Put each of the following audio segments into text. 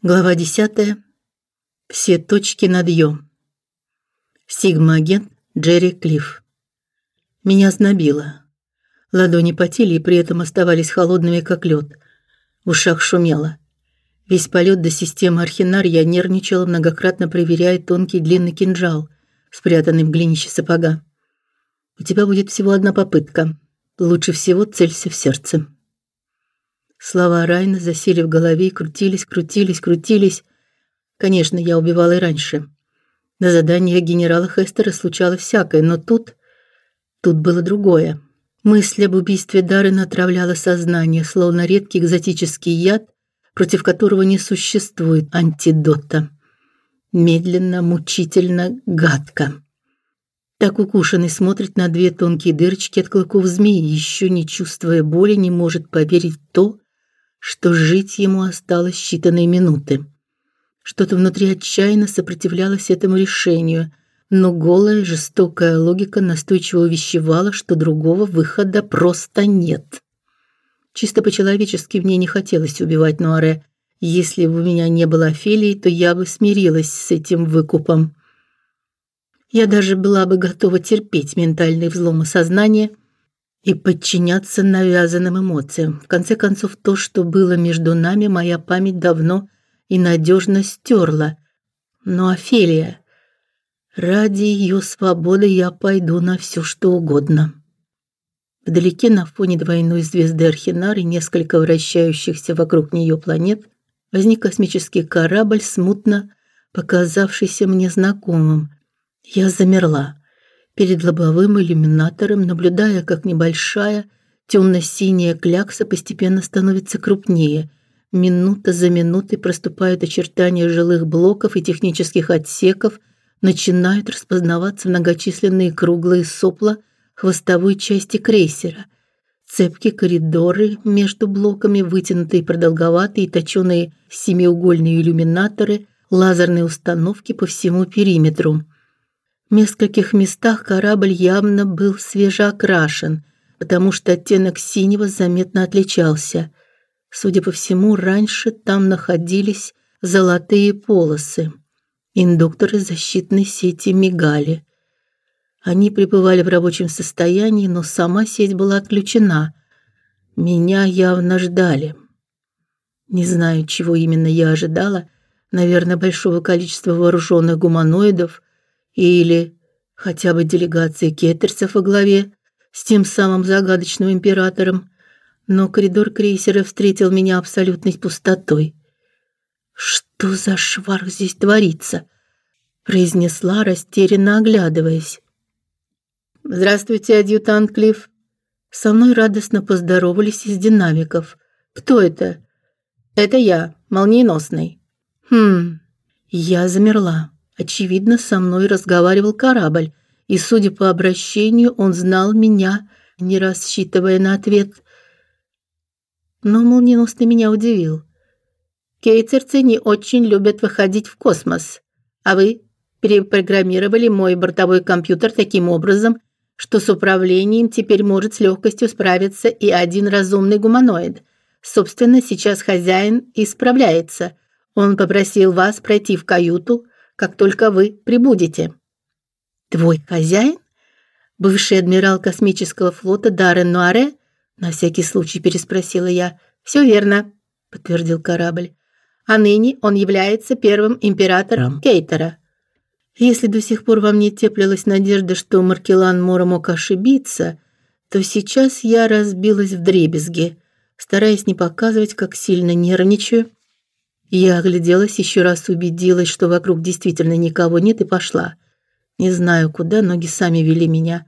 Глава 10. Все точки над ё. Сигма-агент Джерри Клифф. Меня знобило. Ладони потели и при этом оставались холодными, как лед. В ушах шумело. Весь полет до системы Архинар я нервничала, многократно проверяя тонкий длинный кинжал, спрятанный в глинище сапога. У тебя будет всего одна попытка. Лучше всего целься в сердце. Слова Райна засели в голове и крутились, крутились, крутились. Конечно, я убивала и раньше. На заданиях генерала Хестера случалось всякое, но тут тут было другое. Мысль об убийстве Дары отравляла сознание, словно редкий экзотический яд, против которого не существует антидота. Медленно, мучительно, гадко. Так укушенный смотрит на две тонкие дырочки от клыков змеи, еще не чувствуя боли, не может поверить в то, что жить ему осталось считанные минуты. Что-то внутри отчаянно сопротивлялось этому решению, но голая жестокая логика настойчиво увещевала, что другого выхода просто нет. Чисто по-человечески мне не хотелось убивать Нуаре. Если бы у меня не было Офелии, то я бы смирилась с этим выкупом. Я даже была бы готова терпеть ментальные взломы сознания – и подчиняться навязанным эмоциям. В конце концов, то, что было между нами, моя память давно и надежно стерла. Но Офелия, ради ее свободы я пойду на все, что угодно. Вдалеке на фоне двойной звезды Архинар и несколько вращающихся вокруг нее планет возник космический корабль, смутно показавшийся мне знакомым. Я замерла перед лобовым иллюминатором, наблюдая, как небольшая темно-синяя клякса постепенно становится крупнее. Минута за минутой проступают очертания жилых блоков и технических отсеков, начинают распознаваться многочисленные круглые сопла хвостовой части крейсера. Цепкие коридоры между блоками, вытянутые продолговатые точёные семиугольные иллюминаторы, лазерные установки по всему периметру – в нескольких местах корабль явно был свежеокрашен, потому что оттенок синего заметно отличался. Судя по всему, раньше там находились золотые полосы. Индукторы защитной сети мигали. Они пребывали в рабочем состоянии, но сама сеть была отключена. Меня явно ждали. Не знаю, чего именно я ожидала. Наверное, большого количества вооруженных гуманоидов – или хотя бы делегации кеттерцев во главе с тем самым загадочным императором, но коридор крейсера встретил меня абсолютной пустотой. Что за шварх здесь творится? произнесла, растерянно оглядываясь. Здравствуйте, адъютант Клифф. Со мной радостно поздоровались из динамиков. Кто это? Это я, молниеносный. Хм. Я замерла. Очевидно, со мной разговаривал корабль, и, судя по обращению, он знал меня, не рассчитывая на ответ. Но молниеносный меня удивил. Кейтерцы не очень любят выходить в космос, а вы перепрограммировали мой бортовой компьютер таким образом, что с управлением теперь может с легкостью справиться и один разумный гуманоид. Собственно, сейчас хозяин исправляется. Он попросил вас пройти в каюту, как только вы прибудете. Твой хозяин? Бывший адмирал космического флота Даррен Нуаре? На всякий случай переспросила я. Все верно, подтвердил корабль. А ныне он является первым императором Кейтера. Если до сих пор во мне теплилась надежда, что Маркелан Мора мог ошибиться, то сейчас я разбилась в дребезги, стараясь не показывать, как сильно нервничаю я огляделась, еще раз убедилась, что вокруг действительно никого нет и пошла. Не знаю куда, ноги сами вели меня.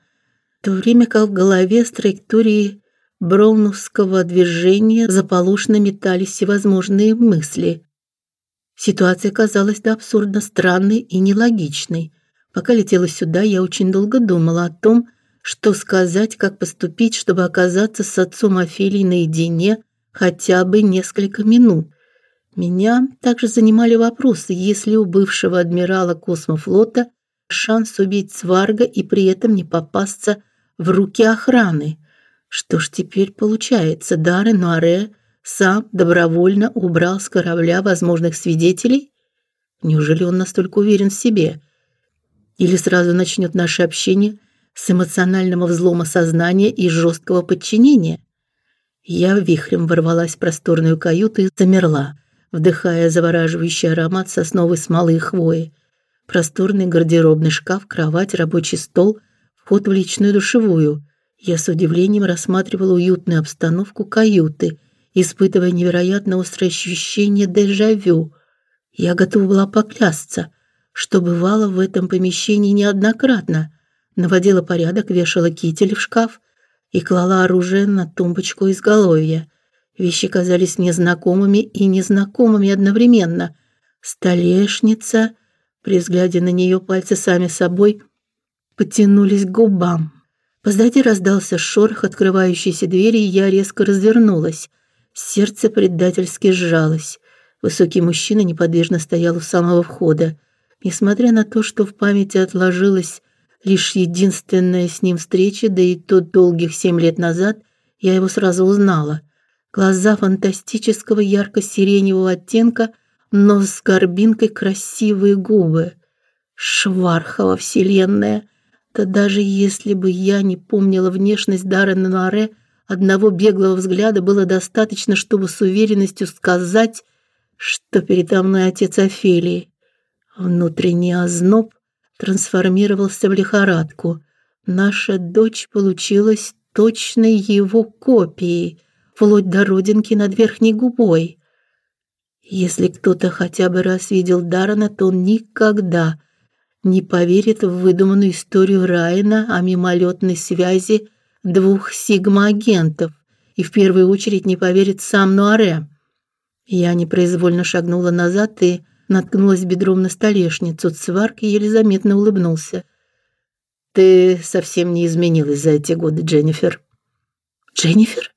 В то время как в голове с траектории броуновского движения заполошно метались всевозможные мысли. Ситуация казалась до абсурда странной и нелогичной. Пока летела сюда, я очень долго думала о том, что сказать, как поступить, чтобы оказаться с отцом Офелии наедине хотя бы несколько минут – меня также занимали вопросы, есть ли у бывшего адмирала космофлота шанс убить Сварга и при этом не попасться в руки охраны. Что ж теперь получается? Даррен Нуаре сам добровольно убрал с корабля возможных свидетелей? Неужели он настолько уверен в себе? Или сразу начнет наше общение с эмоционального взлома сознания и жесткого подчинения? Я вихрем ворвалась в просторную каюту и замерла, вдыхая завораживающий аромат сосновой смолы и хвои. Просторный гардеробный шкаф, кровать, рабочий стол, вход в личную душевую. Я с удивлением рассматривала уютную обстановку каюты, испытывая невероятно острое ощущение дежавю. Я готова была поклясться, что бывало в этом помещении неоднократно. Наводила порядок, вешала китель в шкаф и клала оружие на тумбочку изголовья. Вещи казались мне знакомыми и незнакомыми одновременно. Столешница, при взгляде на нее пальцы сами собой потянулись к губам. Позади раздался шорох открывающейся двери, и я резко развернулась. Сердце предательски сжалось. Высокий мужчина неподвижно стоял у самого входа. Несмотря на то, что в памяти отложилась лишь единственная с ним встреча, да и то долгих семь лет назад, я его сразу узнала. Глаза фантастического ярко-сиреневого оттенка, но с горбинкой красивые губы. Швархова вселенная. Да даже если бы я не помнила внешность Даррена Ноаре, одного беглого взгляда было достаточно, чтобы с уверенностью сказать, что передо мной отец Офелии. Внутренний озноб трансформировался в лихорадку. Наша дочь получилась точной его копией, вплоть до родинки над верхней губой. Если кто-то хотя бы раз видел Дарана, то он никогда не поверит в выдуманную историю Райана о мимолетной связи двух сигма-агентов и в первую очередь не поверит сам Нуаре. Я непроизвольно шагнула назад и наткнулась бедром на столешницу. Цварк еле заметно улыбнулся. Ты совсем не изменилась за эти годы, Дженнифер. Дженнифер?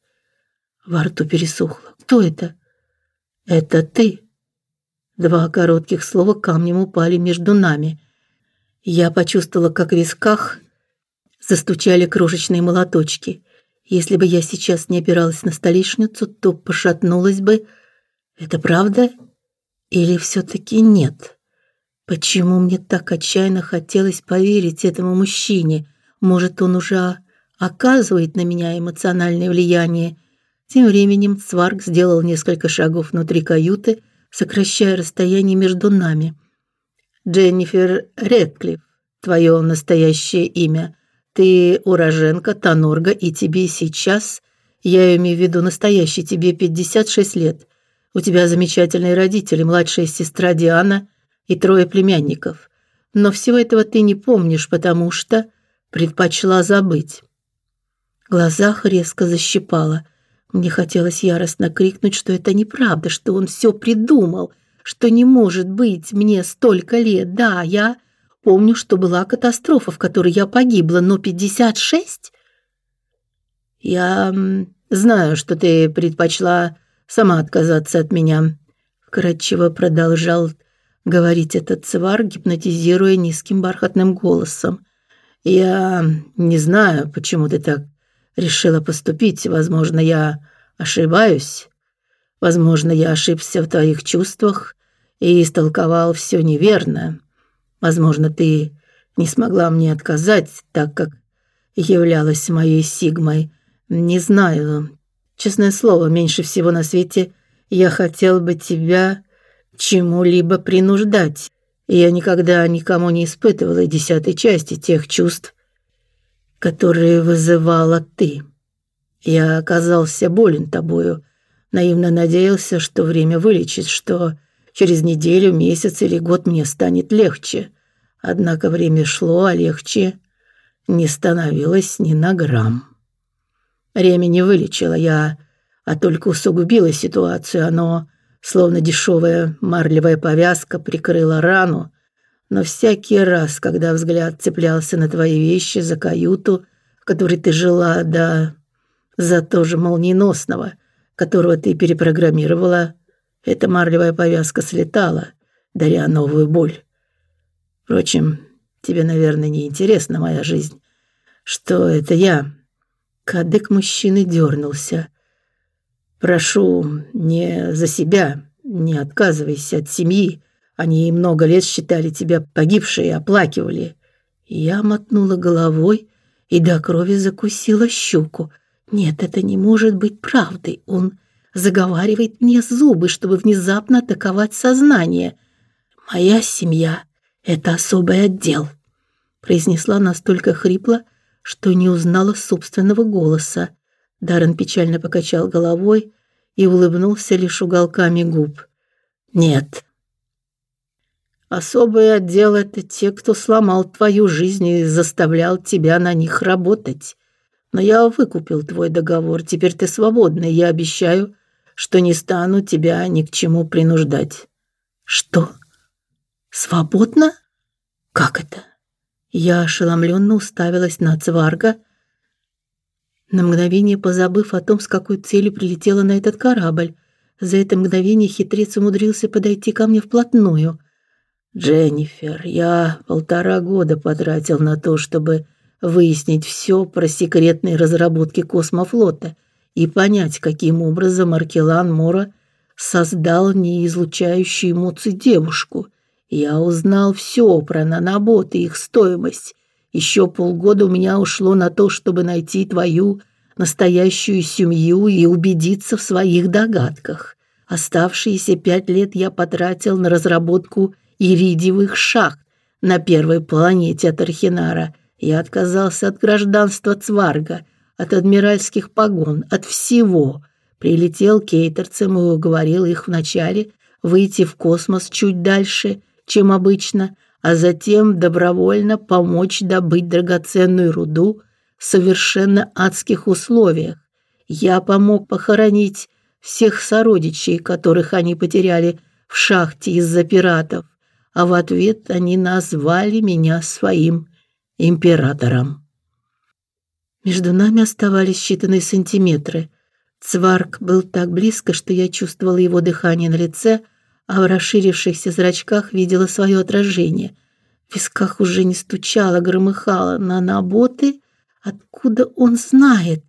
Во рту пересохло. Кто это? Это ты. Два коротких слова камнем упали между нами. Я почувствовала, как в висках застучали крошечные молоточки. Если бы я сейчас не опиралась на столешницу, то пошатнулась бы. Это правда или все таки нет? Почему мне так отчаянно хотелось поверить этому мужчине? Может, он уже оказывает на меня эмоциональное влияние? Тем временем Сварк сделал несколько шагов внутри каюты, сокращая расстояние между нами. Дженнифер Редклифф, твое настоящее имя. Ты уроженка Танорга, и тебе сейчас, я имею в виду настоящий, тебе 56 лет. У тебя замечательные родители, младшая сестра Диана и трое племянников. Но всего этого ты не помнишь, потому что предпочла забыть. В глазах резко защипало. Мне хотелось яростно крикнуть, что это неправда, что он все придумал, что не может быть мне столько лет. Да, я помню, что была катастрофа, в которой я погибла, но 56? Я знаю, что ты предпочла сама отказаться от меня, вкратчиво продолжал говорить этот цвар, гипнотизируя низким бархатным голосом. Я не знаю, почему ты так решила поступить. Возможно, я ошибаюсь. Возможно, я ошибся в твоих чувствах и истолковал все неверно. Возможно, ты не смогла мне отказать, так как являлась моей сигмой. Не знаю. Честное слово, меньше всего на свете я хотел бы тебя чему-либо принуждать. Я никогда никому не испытывала десятой части тех чувств, которые вызывала ты. Я оказался болен тобою, наивно надеялся, что время вылечит, что через неделю, месяц или год мне станет легче. Однако время шло, а легче не становилось ни на грамм. Время не вылечило я, а только усугубило ситуацию. Оно, словно дешевая марлевая повязка, прикрыло рану, но всякий раз, когда взгляд цеплялся на твои вещи за каюту, в которой ты жила, да за тоже молниеносного, которого ты перепрограммировала, эта марлевая повязка слетала, даря новую боль. Впрочем, тебе, наверное, не интересна моя жизнь. Что это я? Кадык мужчины дернулся. Прошу, не за себя, не отказывайся от семьи. Они много лет считали тебя погибшей и оплакивали. Я мотнула головой и до крови закусила щеку. Нет, это не может быть правдой. Он заговаривает мне зубы, чтобы внезапно атаковать сознание. Моя семья это особый отдел, произнесла настолько хрипло, что не узнала собственного голоса. Даррен печально покачал головой и улыбнулся лишь уголками губ. Нет. Особый отдел это те, кто сломал твою жизнь и заставлял тебя на них работать. Но я выкупил твой договор, теперь ты свободна, и я обещаю, что не стану тебя ни к чему принуждать. Что? Свободна? Как это? Я ошеломленно уставилась на Цварга, на мгновение позабыв о том, с какой целью прилетела на этот корабль. За это мгновение хитрец умудрился подойти ко мне вплотную. Дженнифер, я полтора года потратил на то, чтобы выяснить все про секретные разработки космофлота и понять, каким образом Аркелан Мора создал неизлучающую эмоции девушку. Я узнал все про наноботы и их стоимость. Еще полгода у меня ушло на то, чтобы найти твою настоящую семью и убедиться в своих догадках. Оставшиеся пять лет я потратил на разработку иридиевых шахт на первой планете Тархинара. Я отказался от гражданства Цварга, от адмиральских погон, от всего. Прилетел кейтерцем и уговорил их вначале выйти в космос чуть дальше – чем обычно, а затем добровольно помочь добыть драгоценную руду в совершенно адских условиях. Я помог похоронить всех сородичей, которых они потеряли в шахте из-за пиратов, а в ответ они назвали меня своим императором. Между нами оставались считанные сантиметры. Цварк был так близко, что я чувствовала его дыхание на лице, а в расширившихся зрачках видела свое отражение. В висках уже не стучало, громыхало на наботы. Откуда он знает?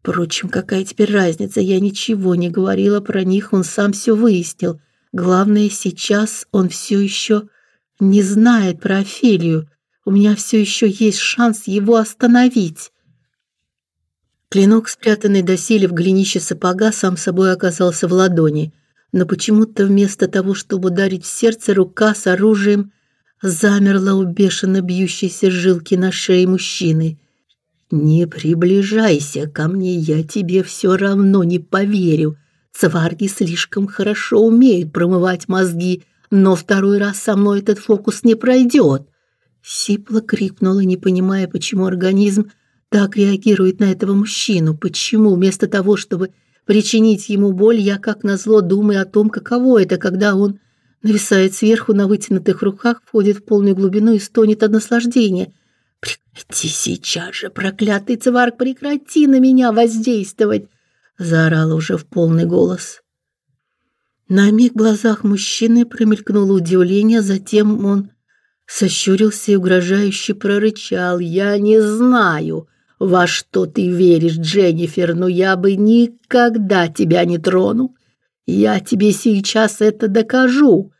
Впрочем, какая теперь разница? Я ничего не говорила про них, он сам все выяснил. Главное, сейчас он все еще не знает про Офелию. У меня все еще есть шанс его остановить. Клинок, спрятанный доселе в глинище сапога, сам собой оказался в ладони но почему-то вместо того, чтобы ударить в сердце, рука с оружием замерла у бешено бьющейся жилки на шее мужчины. Не приближайся ко мне, я тебе все равно не поверю. Цварги слишком хорошо умеют промывать мозги, но второй раз со мной этот фокус не пройдет. Сипла крикнула, не понимая, почему организм так реагирует на этого мужчину, почему вместо того, чтобы причинить ему боль, я как назло думаю о том, каково это, когда он нависает сверху на вытянутых руках, входит в полную глубину и стонет от наслаждения. Прекрати сейчас же, проклятый цварк, прекрати на меня воздействовать, заорала уже в полный голос. На миг в глазах мужчины промелькнуло удивление, затем он сощурился и угрожающе прорычал: "Я не знаю, во что ты веришь, Дженнифер, но я бы никогда тебя не тронул. Я тебе сейчас это докажу.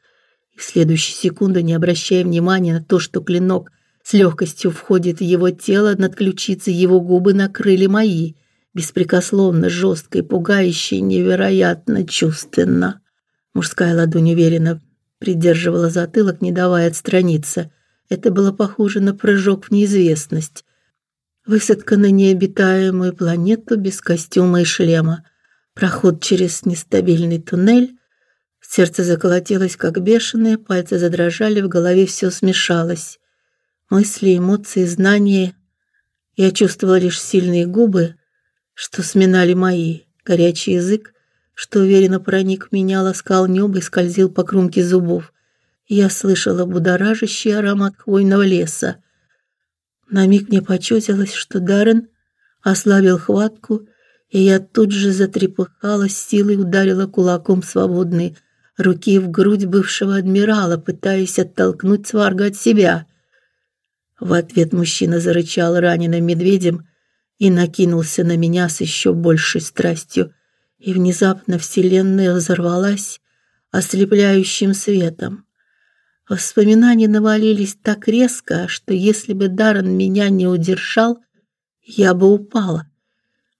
И в следующую секунду, не обращая внимания на то, что клинок с легкостью входит в его тело, над ключицей его губы накрыли мои, беспрекословно, жестко и пугающе, невероятно чувственно. Мужская ладонь уверенно придерживала затылок, не давая отстраниться. Это было похоже на прыжок в неизвестность. Высадка на необитаемую планету без костюма и шлема. Проход через нестабильный туннель. Сердце заколотилось как бешеное, пальцы задрожали, в голове все смешалось. Мысли, эмоции, знания. Я чувствовала лишь сильные губы, что сминали мои, горячий язык, что уверенно проник в меня, ласкал небо и скользил по кромке зубов. Я слышала будоражащий аромат хвойного леса. На миг мне почудилось, что Даррен ослабил хватку, и я тут же затрепыхалась, силой ударила кулаком свободной руки в грудь бывшего адмирала, пытаясь оттолкнуть Сварга от себя. В ответ мужчина зарычал раненым медведем и накинулся на меня с еще большей страстью. и внезапно вселенная взорвалась ослепляющим светом. Воспоминания навалились так резко, что если бы Даррен меня не удержал, я бы упала.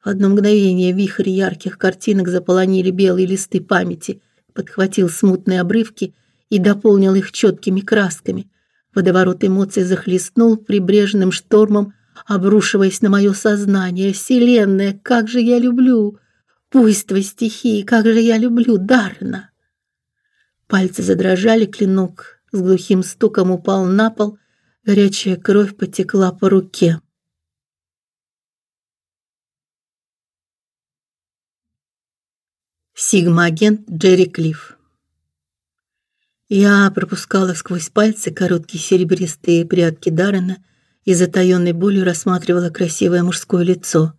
В одно мгновение вихрь ярких картинок заполонили белые листы памяти, подхватил смутные обрывки и дополнил их четкими красками. Водоворот эмоций захлестнул прибрежным штормом, обрушиваясь на мое сознание. Вселенная, как же я люблю! Буйство стихии, как же я люблю Дарна! Пальцы задрожали, клинок с глухим стуком упал на пол, горячая кровь потекла по руке. Сигма-агент Джерри Клифф. Я пропускала сквозь пальцы короткие серебристые прядки Даррена и затаённой болью рассматривала красивое мужское лицо.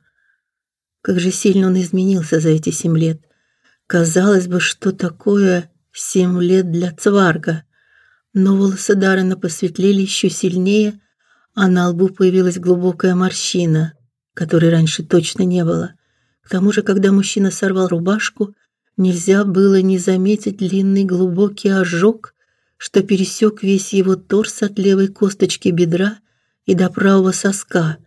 Как же сильно он изменился за эти семь лет. Казалось бы, что такое семь лет для Цварга. Но волосы Даррена посветлели еще сильнее, а на лбу появилась глубокая морщина, которой раньше точно не было. К тому же, когда мужчина сорвал рубашку, Нельзя было не заметить длинный глубокий ожог, что пересек весь его торс от левой косточки бедра и до правого соска.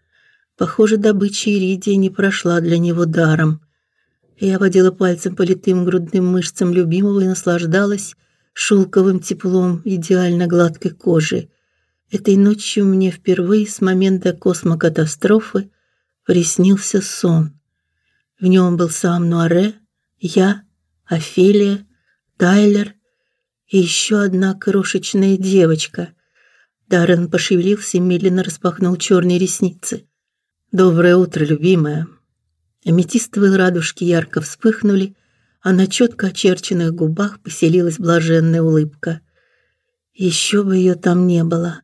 Похоже, добыча иридия не прошла для него даром. Я водила пальцем по литым грудным мышцам любимого и наслаждалась шелковым теплом идеально гладкой кожи. Этой ночью мне впервые с момента космокатастрофы приснился сон. В нем был сам Нуаре, я Офелия, Тайлер и еще одна крошечная девочка. Даррен пошевелился и медленно распахнул черные ресницы. Доброе утро, любимая. Аметистовые радужки ярко вспыхнули, а на четко очерченных губах поселилась блаженная улыбка. Еще бы ее там не было.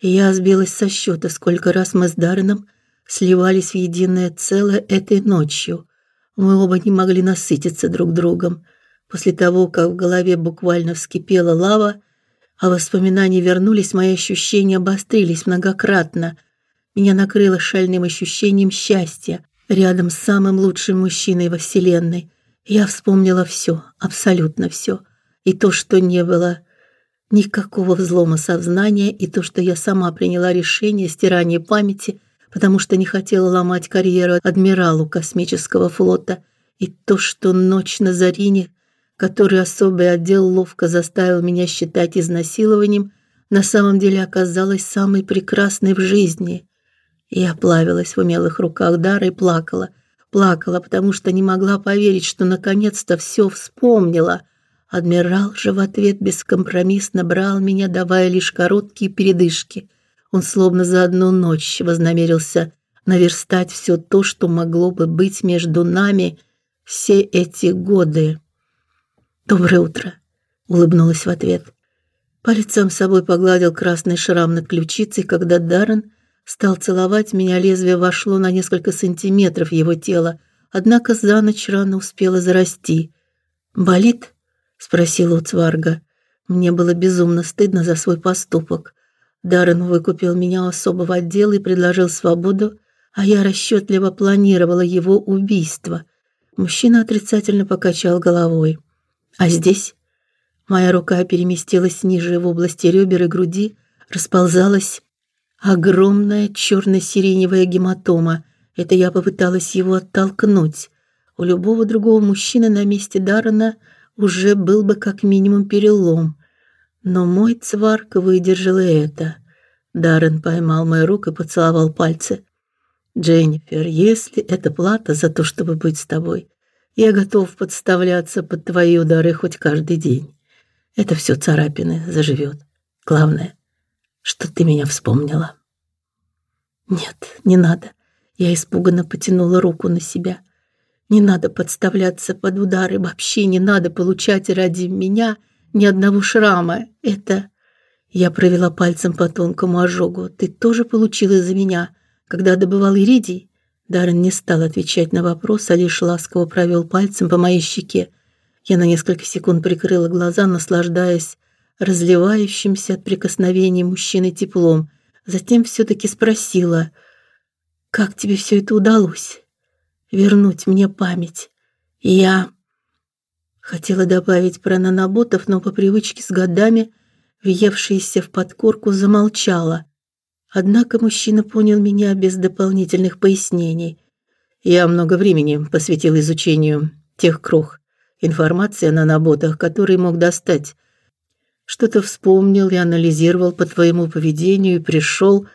я сбилась со счета, сколько раз мы с Дарреном сливались в единое целое этой ночью. Мы оба не могли насытиться друг другом. После того, как в голове буквально вскипела лава, а воспоминания вернулись, мои ощущения обострились многократно. Меня накрыло шальным ощущением счастья рядом с самым лучшим мужчиной во вселенной. Я вспомнила все, абсолютно все, и то, что не было никакого взлома сознания, и то, что я сама приняла решение стирания памяти потому что не хотела ломать карьеру адмиралу космического флота, и то, что ночь на Зарине, который особый отдел ловко заставил меня считать изнасилованием, на самом деле оказалась самой прекрасной в жизни. Я плавилась в умелых руках Дары и плакала, плакала, потому что не могла поверить, что наконец-то все вспомнила. Адмирал же в ответ бескомпромиссно брал меня, давая лишь короткие передышки. Он словно за одну ночь вознамерился наверстать все то, что могло бы быть между нами все эти годы. Доброе утро, улыбнулась в ответ. Палец сам собой погладил красный шрам на ключице, когда Даррен стал целовать меня, лезвие вошло на несколько сантиметров его тела, однако за ночь рана успела зарасти. Болит? спросил у Цварга. Мне было безумно стыдно за свой поступок. Даррен выкупил меня особого отдела и предложил свободу, а я расчетливо планировала его убийство. Мужчина отрицательно покачал головой. А здесь моя рука переместилась ниже в области ребер и груди, расползалась огромная черно сиреневая гематома. Это я попыталась его оттолкнуть. У любого другого мужчины на месте Даррена уже был бы как минимум перелом. Но мой цварк выдержал и это. Даррен поймал мою руку и поцеловал пальцы. Дженнифер, если это плата за то, чтобы быть с тобой, я готов подставляться под твои удары хоть каждый день. Это все царапины, заживет. Главное, что ты меня вспомнила. Нет, не надо. Я испуганно потянула руку на себя. Не надо подставляться под удары, вообще не надо получать ради меня ни одного шрама. Это я провела пальцем по тонкому ожогу. Ты тоже получил из-за меня, когда добывал иридий? Даррен не стал отвечать на вопрос, а лишь ласково провел пальцем по моей щеке. Я на несколько секунд прикрыла глаза, наслаждаясь разливающимся от прикосновений мужчины теплом. Затем все таки спросила: "Как тебе все это удалось? Вернуть мне память?" Я хотела добавить про наноботов, но по привычке с годами, въевшаяся в подкорку, замолчала. Однако мужчина понял меня без дополнительных пояснений. Я много времени посвятил изучению тех крох, информации о наноботах, которые мог достать. Что-то вспомнил и анализировал по твоему поведению и пришел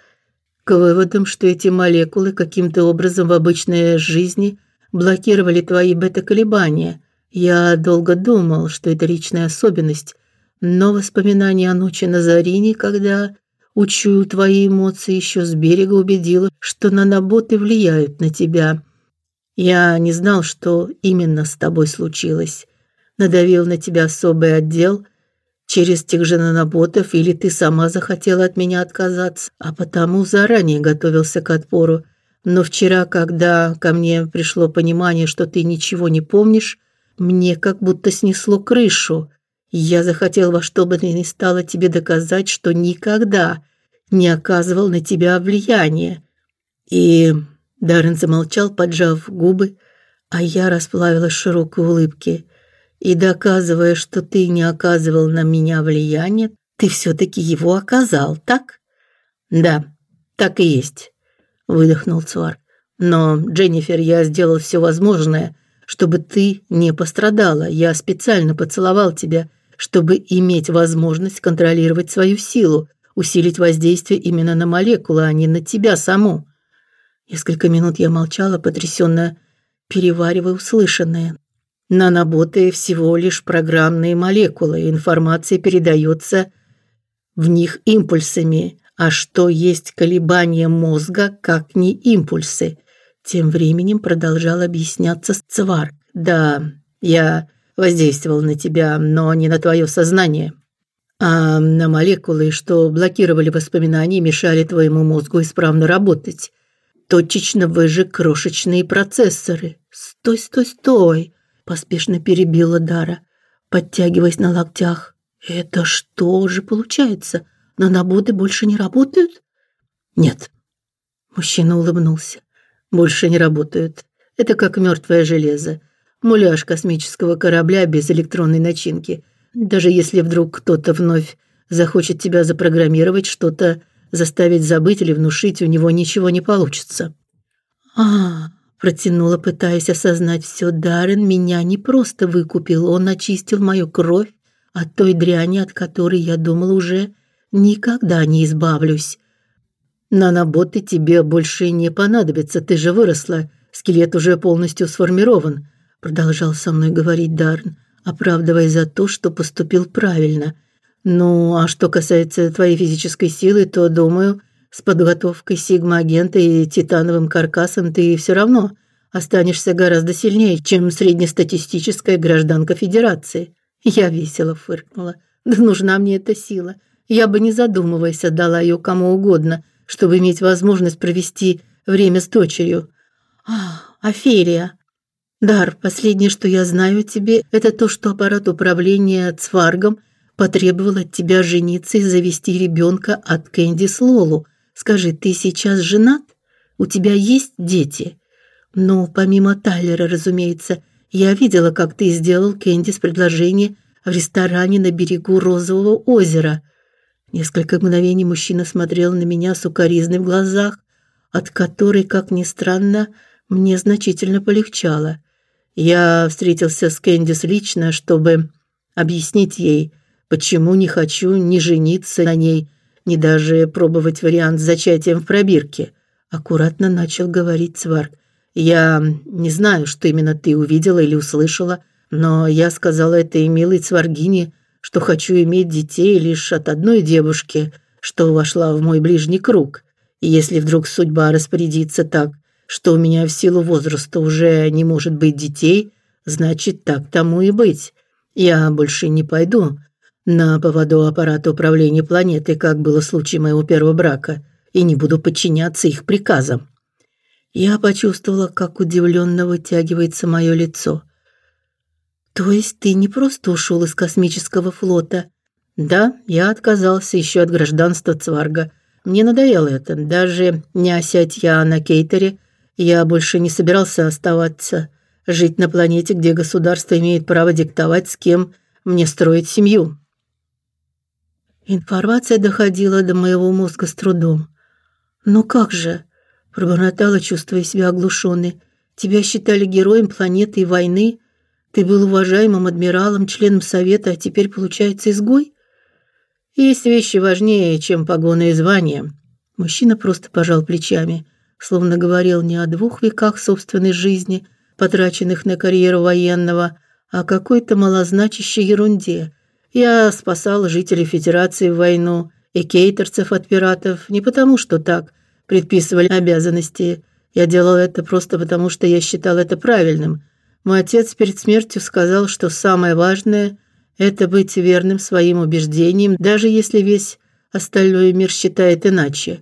к выводам, что эти молекулы каким-то образом в обычной жизни блокировали твои бета-колебания. Я долго думал, что это личная особенность, но воспоминание о ночи на Зарине, когда учую твои эмоции еще с берега, убедило, что наноботы влияют на тебя. Я не знал, что именно с тобой случилось. Надавил на тебя особый отдел через тех же наноботов или ты сама захотела от меня отказаться, а потому заранее готовился к отпору. Но вчера, когда ко мне пришло понимание, что ты ничего не помнишь, мне как будто снесло крышу. Я захотел во что бы то ни стало тебе доказать, что никогда не оказывал на тебя влияния. И Даррен замолчал, поджав губы, а я расплавилась в широкой улыбке и доказывая, что ты не оказывал на меня влияния, ты все таки его оказал, так? Да, так и есть, выдохнул Цвар. Но, Дженнифер, я сделал все возможное, чтобы ты не пострадала. Я специально поцеловал тебя, чтобы иметь возможность контролировать свою силу, усилить воздействие именно на молекулы, а не на тебя саму. Несколько минут я молчала, потрясённая, переваривая услышанное. Наноботы всего лишь программные молекулы, информация передается в них импульсами. А что есть колебания мозга, как не импульсы? Тем временем продолжал объясняться Цварк. Да, я воздействовал на тебя, но не на твое сознание, а на молекулы, что блокировали воспоминания и мешали твоему мозгу исправно работать. Точечно вы же крошечные процессоры. Стой, стой, стой поспешно перебила Дара, подтягиваясь на локтях. Это что же получается? Наноботы больше не работают? Нет. Мужчина улыбнулся. Больше не работают. Это как мертвое железо. Муляж космического корабля без электронной начинки. Даже если вдруг кто-то вновь захочет тебя запрограммировать, что-то заставить забыть или внушить, у него ничего не получится. А, Протянула, пытаясь осознать все. Даррен меня не просто выкупил, он очистил мою кровь от той дряни, от которой я думала уже никогда не избавлюсь. Наноботы тебе больше не понадобятся, ты же выросла, скелет уже полностью сформирован, продолжал со мной говорить Дарн, оправдываясь за то, что поступил правильно. Ну, а что касается твоей физической силы, то, думаю, с подготовкой сигма-агента и титановым каркасом ты все равно останешься гораздо сильнее, чем среднестатистическая гражданка Федерации. Я весело фыркнула. Да нужна мне эта сила. Я бы не задумываясь отдала ее кому угодно, чтобы иметь возможность провести время с дочерью. А, Аферия. Дар, последнее, что я знаю о тебе, это то, что аппарат управления Цваргом потребовал от тебя жениться и завести ребенка от Кэнди Слолу. Скажи, ты сейчас женат? У тебя есть дети? Ну, помимо Тайлера, разумеется, я видела, как ты сделал Кэндис предложение в ресторане на берегу Розового озера. Несколько мгновений мужчина смотрел на меня с укоризной в глазах, от которой, как ни странно, мне значительно полегчало. Я встретился с Кэндис лично, чтобы объяснить ей, почему не хочу ни жениться на ней, ни даже пробовать вариант с зачатием в пробирке. Аккуратно начал говорить Сварк. Я не знаю, что именно ты увидела или услышала, но я сказала этой милой Цваргине, что хочу иметь детей лишь от одной девушки, что вошла в мой ближний круг. И если вдруг судьба распорядится так, что у меня в силу возраста уже не может быть детей, значит, так тому и быть. Я больше не пойду на поводу аппарата управления планетой, как было в случае моего первого брака, и не буду подчиняться их приказам. Я почувствовала, как удивленно вытягивается мое лицо. То есть ты не просто ушел из космического флота? Да, я отказался еще от гражданства Цварга. Мне надоело это. Даже не осядь я на кейтере, я больше не собирался оставаться жить на планете, где государство имеет право диктовать, с кем мне строить семью. Информация доходила до моего мозга с трудом. "Но как же?" пробормотала, чувствуя себя оглушенной. "Тебя считали героем планеты и войны, ты был уважаемым адмиралом, членом совета, а теперь получается изгой?" Есть вещи важнее, чем погоны и звания. Мужчина просто пожал плечами, словно говорил не о двух веках собственной жизни, потраченных на карьеру военного, а о какой-то малозначащей ерунде. Я спасал жителей Федерации в войну и кейтерцев от пиратов не потому, что так предписывали обязанности. Я делал это просто потому, что я считал это правильным. Мой отец перед смертью сказал, что самое важное это быть верным своим убеждениям, даже если весь остальной мир считает иначе.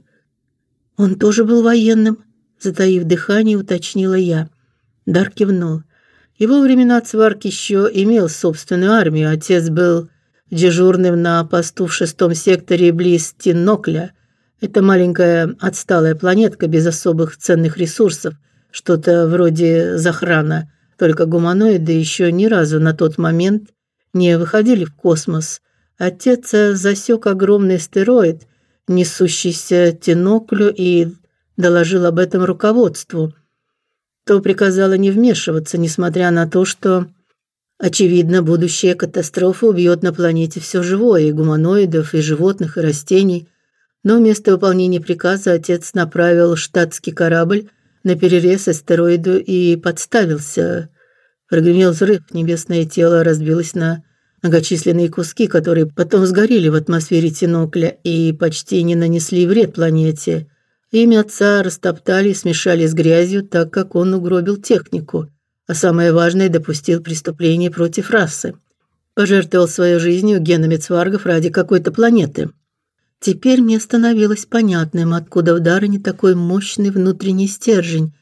Он тоже был военным, затаив дыхание, уточнила я. Дар кивнул. Его времена Цварк еще имел собственную армию. Отец был дежурным на посту в шестом секторе близ Тинокля. Это маленькая отсталая планетка без особых ценных ресурсов, что-то вроде Захрана, только гуманоиды еще ни разу на тот момент не выходили в космос. Отец засек огромный астероид, несущийся Тиноклю, и доложил об этом руководству. То приказало не вмешиваться, несмотря на то, что очевидно, будущая катастрофа убьет на планете все живое, и гуманоидов, и животных, и растений. Но вместо выполнения приказа отец направил штатский корабль на перерез астероиду и подставился. Прогремел взрыв, небесное тело разбилось на многочисленные куски, которые потом сгорели в атмосфере Тинокля и почти не нанесли вред планете. Имя отца растоптали и смешали с грязью, так как он угробил технику, а самое важное допустил преступление против расы. Пожертвовал своей жизнью генами цваргов ради какой-то планеты. Теперь мне становилось понятным, откуда в Даррене такой мощный внутренний стержень.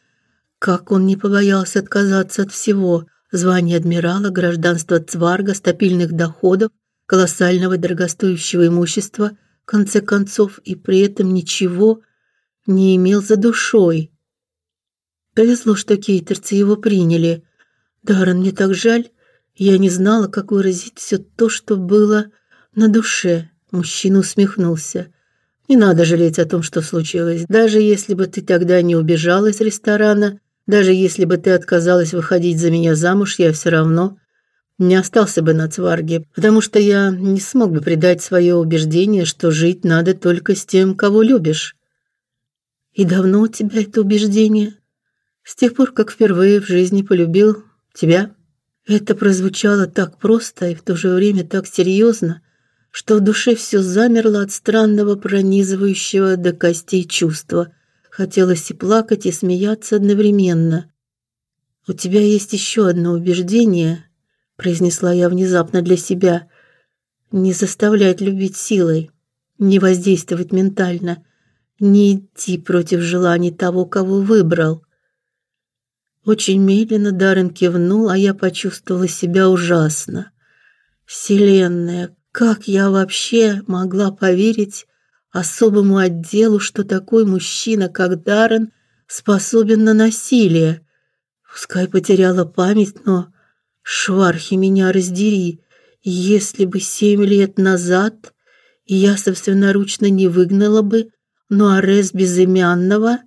Как он не побоялся отказаться от всего – звание адмирала, гражданство цварга, стабильных доходов, колоссального дорогостоящего имущества, в конце концов, и при этом ничего не имел за душой. Повезло, что кейтерцы его приняли. Даррен, мне так жаль. Я не знала, как выразить все то, что было на душе. Мужчина усмехнулся. Не надо жалеть о том, что случилось. Даже если бы ты тогда не убежала из ресторана, даже если бы ты отказалась выходить за меня замуж, я все равно не остался бы на Цварге, потому что я не смог бы предать свое убеждение, что жить надо только с тем, кого любишь. И давно у тебя это убеждение? С тех пор, как впервые в жизни полюбил тебя. Это прозвучало так просто и в то же время так серьезно, что в душе все замерло от странного пронизывающего до костей чувства. Хотелось и плакать, и смеяться одновременно. У тебя есть еще одно убеждение, произнесла я внезапно для себя. Не заставлять любить силой, не воздействовать ментально, не идти против желаний того, кого выбрал. Очень медленно Даррен кивнул, а я почувствовала себя ужасно. Вселенная, как я вообще могла поверить особому отделу, что такой мужчина, как Даррен, способен на насилие. Пускай потеряла память, но швархи меня раздери. Если бы семь лет назад я собственноручно не выгнала бы Нуарес безымянного,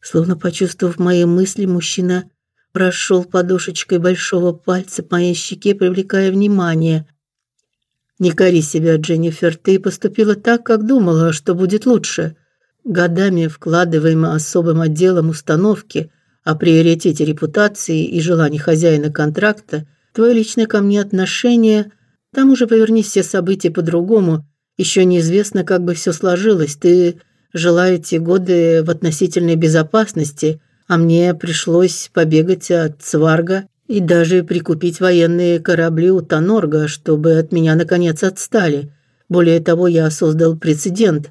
словно почувствовав мои мысли, мужчина прошел подушечкой большого пальца по моей щеке, привлекая внимание. Не кори себя, Дженнифер, ты поступила так, как думала, что будет лучше. Годами вкладываемые особым отделом установки о приоритете репутации и желаний хозяина контракта, твое личное ко мне отношение, там уже повернись все события по-другому, еще неизвестно, как бы все сложилось. Ты жила эти годы в относительной безопасности, а мне пришлось побегать от Сварга и даже прикупить военные корабли у Танорга, чтобы от меня наконец отстали. Более того, я создал прецедент,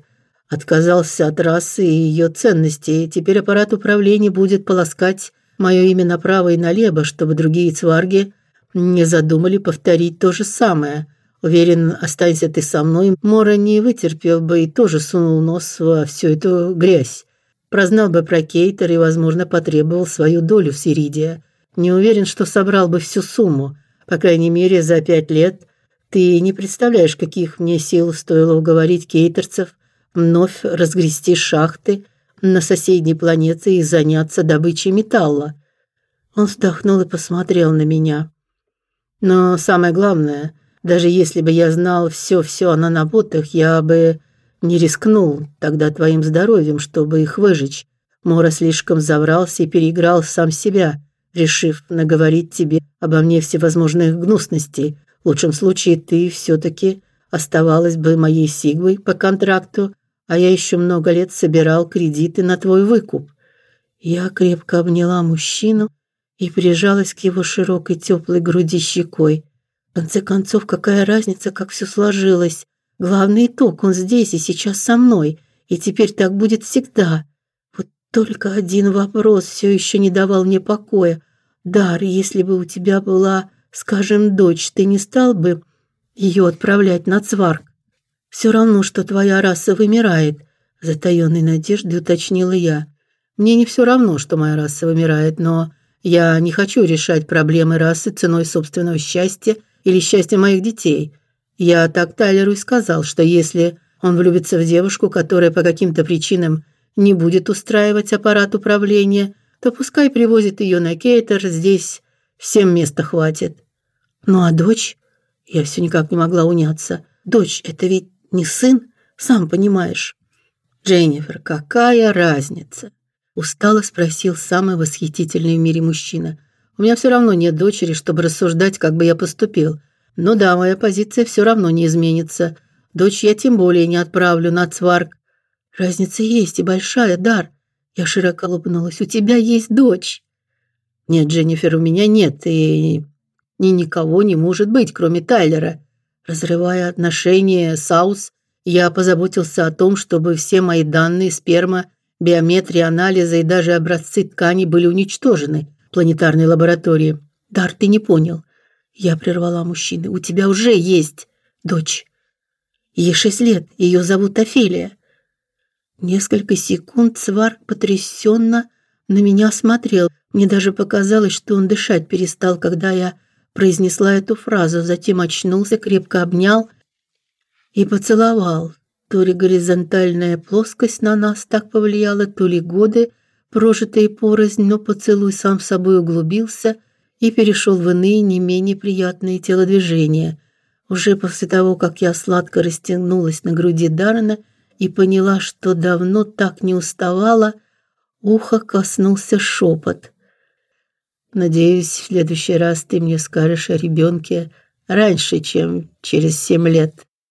отказался от расы и ее ценностей. Теперь аппарат управления будет полоскать мое имя направо и налево, чтобы другие цварги не задумали повторить то же самое. Уверен, останься ты со мной, Мора не вытерпел бы и тоже сунул нос во всю эту грязь. Прознал бы про Кейтер и, возможно, потребовал свою долю в Сиридия. Не уверен, что собрал бы всю сумму. По крайней мере, за пять лет ты не представляешь, каких мне сил стоило уговорить кейтерцев вновь разгрести шахты на соседней планете и заняться добычей металла. Он вздохнул и посмотрел на меня. Но самое главное, даже если бы я знал все-все о наноботах, я бы не рискнул тогда твоим здоровьем, чтобы их выжечь. Мора слишком заврался и переиграл сам себя, решив наговорить тебе обо мне всевозможных гнусностей. В лучшем случае ты все таки оставалась бы моей сигвой по контракту, а я еще много лет собирал кредиты на твой выкуп. Я крепко обняла мужчину и прижалась к его широкой теплой груди щекой. В конце концов, какая разница, как все сложилось? Главный итог он здесь и сейчас со мной, и теперь так будет всегда. Только один вопрос все еще не давал мне покоя. Дар, если бы у тебя была, скажем, дочь, ты не стал бы ее отправлять на Цварк? Все равно, что твоя раса вымирает, затаённой надеждой уточнила я. Мне не все равно, что моя раса вымирает, но я не хочу решать проблемы расы ценой собственного счастья или счастья моих детей. Я так Тайлеру и сказал, что если он влюбится в девушку, которая по каким-то причинам не будет устраивать аппарат управления, то пускай привозит ее на Кейтер, здесь всем места хватит. Ну а дочь? Я все никак не могла уняться. Дочь это ведь не сын, сам понимаешь. Дженнифер, какая разница? устало спросил самый восхитительный в мире мужчина. У меня все равно нет дочери, чтобы рассуждать, как бы я поступил. Но да, моя позиция все равно не изменится. Дочь я тем более не отправлю на Цварк. Разница есть и большая, Дар. Я широко улыбнулась. У тебя есть дочь. Нет, Дженнифер, у меня нет, и ни никого не может быть, кроме Тайлера. Разрывая отношения с Аус, я позаботился о том, чтобы все мои данные, сперма, биометрия, анализы и даже образцы ткани были уничтожены в планетарной лаборатории. Дар, ты не понял. Я прервала мужчину. У тебя уже есть дочь. Ей шесть лет, ее зовут Офелия. Несколько секунд Сварк потрясенно на меня смотрел. Мне даже показалось, что он дышать перестал, когда я произнесла эту фразу, затем очнулся, крепко обнял и поцеловал. То ли горизонтальная плоскость на нас так повлияла, то ли годы, прожитые порознь, но поцелуй сам собой углубился и перешел в иные, не менее приятные телодвижения. Уже после того, как я сладко растянулась на груди Дарна и поняла, что давно так не уставала, ухо коснулся шепот. Надеюсь, в следующий раз ты мне скажешь о ребенке раньше, чем через семь лет.